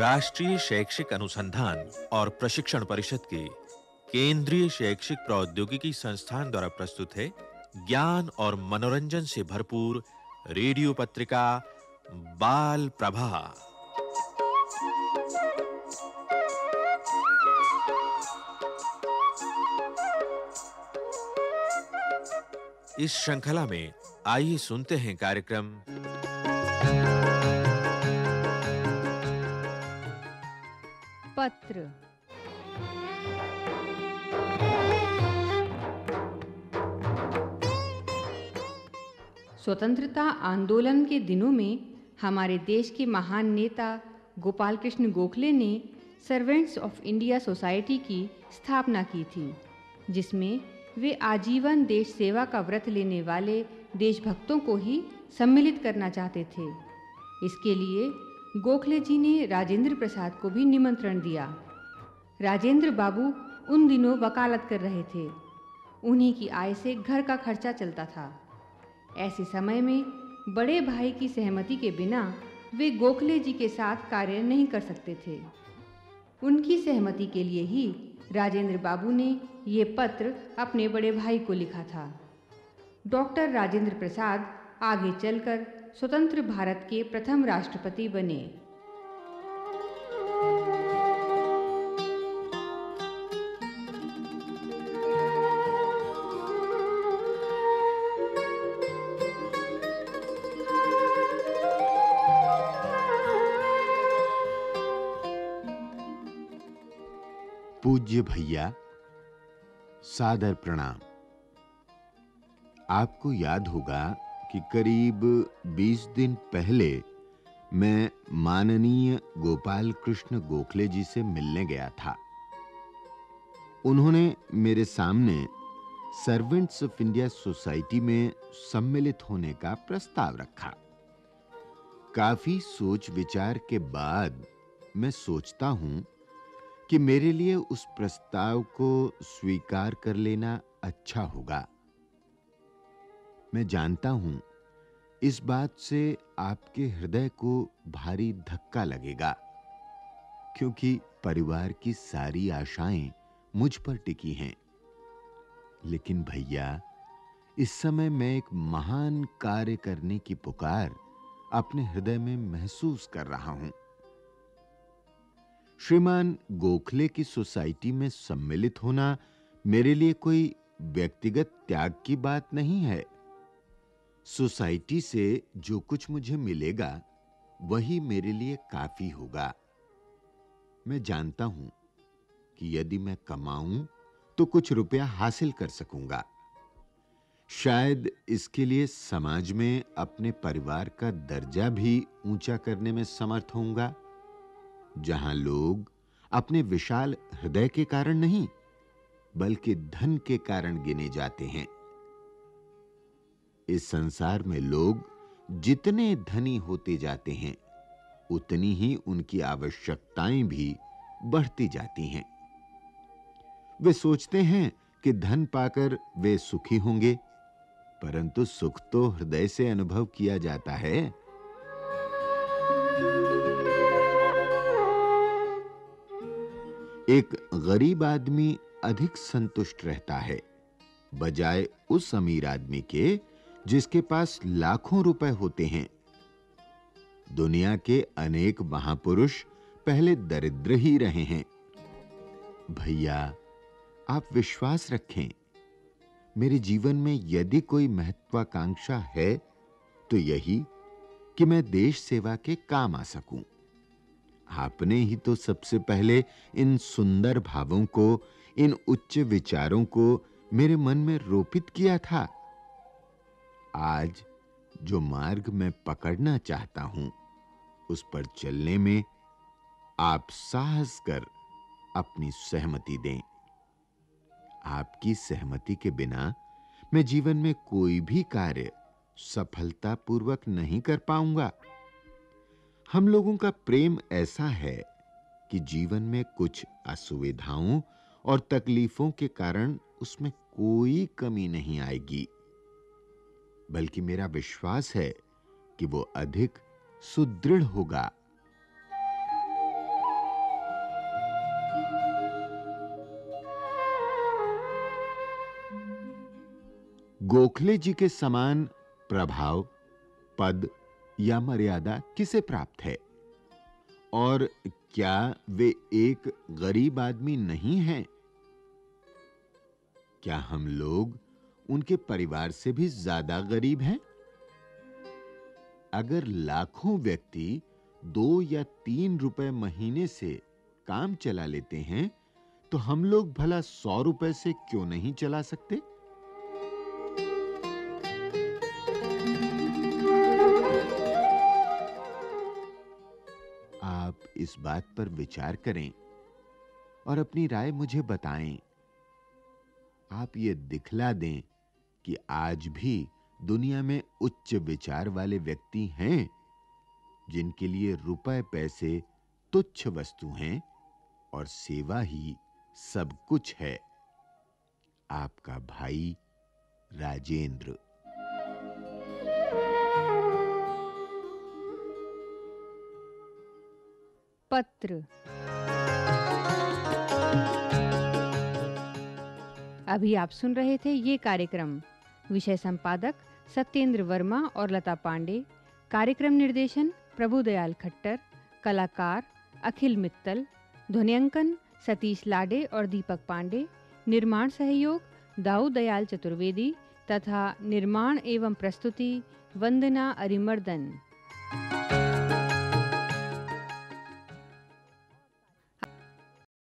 राष्ट्रीय शैक्षिक अनुसंधान और प्रशिक्षण परिषद के केंद्रीय शैक्षिक प्रौद्योगिकी संस्थान द्वारा प्रस्तुत है ज्ञान और मनोरंजन से भरपूर रेडियो पत्रिका बाल प्रभा इस श्रृंखला में आइए सुनते हैं कार्यक्रम। पत्र। स्वतंत्रता आंदोलन के दिनों में हमारे देश के महान नेता गोपाल कृष्ण गोखले ने सर्वेंट्स ऑफ़ इंडिया सोसाइटी की स्थापना की थी, जिसमें वे आजीवन देश सेवा का व्रत लेने वाले देशभक्तों को ही सम्मिलित करना चाहते थे। इसके लिए गोखले जी ने राजेंद्र प्रसाद को भी निमंत्रण दिया। राजेंद्र बाबू उन दिनों वकालत कर रहे थे। उन्हीं की आय से घर का खर्चा चलता था। ऐसे समय में बड़े भाई की सहमति के बिना वे गोखले जी के साथ कार्य नहीं कर सकते थे। उनकी सहमति के लिए ही राजेंद्र बाबू ने ये पत्र अपने बड़े भाई को लिखा था। डॉक्टर राजेंद्र प्रसाद आगे चलकर स्वतंत्र भारत के प्रथम राष्ट्रपति बने। पूज्य भैया सादर प्रणाम। आपको याद होगा कि करीब 20 दिन पहले मैं माननीय गोपाल कृष्ण गोखले जी से मिलने गया था। उन्होंने मेरे सामने सर्वेंट्स ऑफ़ इंडिया सोसाइटी में सम्मिलित होने का प्रस्ताव रखा। काफ़ी सोच विचार के बाद मैं सोचता हूँ कि मेरे लिए उस प्रस्ताव को स्वीकार कर लेना अच्छा होगा। मैं जानता हूँ इस बात से आपके हृदय को भारी धक्का लगेगा, क्योंकि परिवार की सारी आशाएँ मुझ पर टिकी हैं। लेकिन भैया, इस समय मैं एक महान कार्य करने की पुकार अपने हृदय में महसूस कर रहा हूँ। श्रीमान गोखले की सोसाइटी में सम्मिलित होना मेरे लिए कोई व्यक्तिगत त्याग की बात नहीं है। सोसाइटी से जो कुछ मुझे मिलेगा, वही मेरे लिए काफ़ी होगा। मैं जानता हूँ कि यदि मैं कमाऊं तो कुछ रुपया हासिल कर सकूँगा। शायद इसके लिए समाज में अपने परिवार का दर्जा भी ऊँचा करने में समर्थ होऊँगा, जहाँ लोग अपने विशाल हृदय के कारण नहीं, बल्कि धन के कारण गिने जाते हैं। इस संसार में लोग जितने धनी होते जाते हैं, उतनी ही उनकी आवश्यकताएँ भी बढ़ती जाती हैं। वे सोचते हैं कि धन पाकर वे सुखी होंगे, परंतु सुख तो हृदय से अनुभव किया जाता है। एक गरीब आदमी अधिक संतुष्ट रहता है, बजाय उस अमीर आदमी के जिसके पास लाखों रुपए होते हैं। दुनिया के अनेक महापुरुष पहले दरिद्र ही रहे हैं। भैया, आप विश्वास रखें, मेरे जीवन में यदि कोई महत्वाकांक्षा है तो यही कि मैं देश सेवा के काम आ सकूँ। आपने ही तो सबसे पहले इन सुंदर भावों को, इन उच्च विचारों को मेरे मन में रोपित किया था। आज जो मार्ग मैं पकड़ना चाहता हूँ, उस पर चलने में आप साहस कर अपनी सहमति दें। आपकी सहमति के बिना मैं जीवन में कोई भी कार्य सफलतापूर्वक नहीं कर पाऊँगा। हम लोगों का प्रेम ऐसा है कि जीवन में कुछ असुविधाओं और तकलीफों के कारण उसमें कोई कमी नहीं आएगी। बल्कि मेरा विश्वास है कि वो अधिक सुदृढ़ होगा। गोखले जी के समान प्रभाव, पद या मर्यादा किसे प्राप्त है? और क्या वे एक गरीब आदमी नहीं हैं? क्या हम लोग उनके परिवार से भी ज़्यादा गरीब हैं? अगर लाखों व्यक्ति दो या तीन रुपए महीने से काम चला लेते हैं तो हम लोग भला सौ रुपए से क्यों नहीं चला सकते? आप इस बात पर विचार करें और अपनी राय मुझे बताएँ। आप ये दिखला दें कि आज भी दुनिया में उच्च विचार वाले व्यक्ति हैं, जिनके लिए रुपए पैसे तुच्छ वस्तु हैं और सेवा ही सब कुछ है। आपका भाई राजेंद्र। पत्र। अभी आप सुन रहे थे ये कार्यक्रम। विषय संपादक सत्येंद्र वर्मा और लता पांडे, कार्यक्रम निर्देशन प्रभुदयाल खट्टर, कलाकार अखिल मित्तल, ध्वनियांकन सतीश लाडे और दीपक पांडे, निर्माण सहयोग दाऊ दयाल चतुर्वेदी तथा निर्माण एवं प्रस्तुति वंदना अरिमर्दन।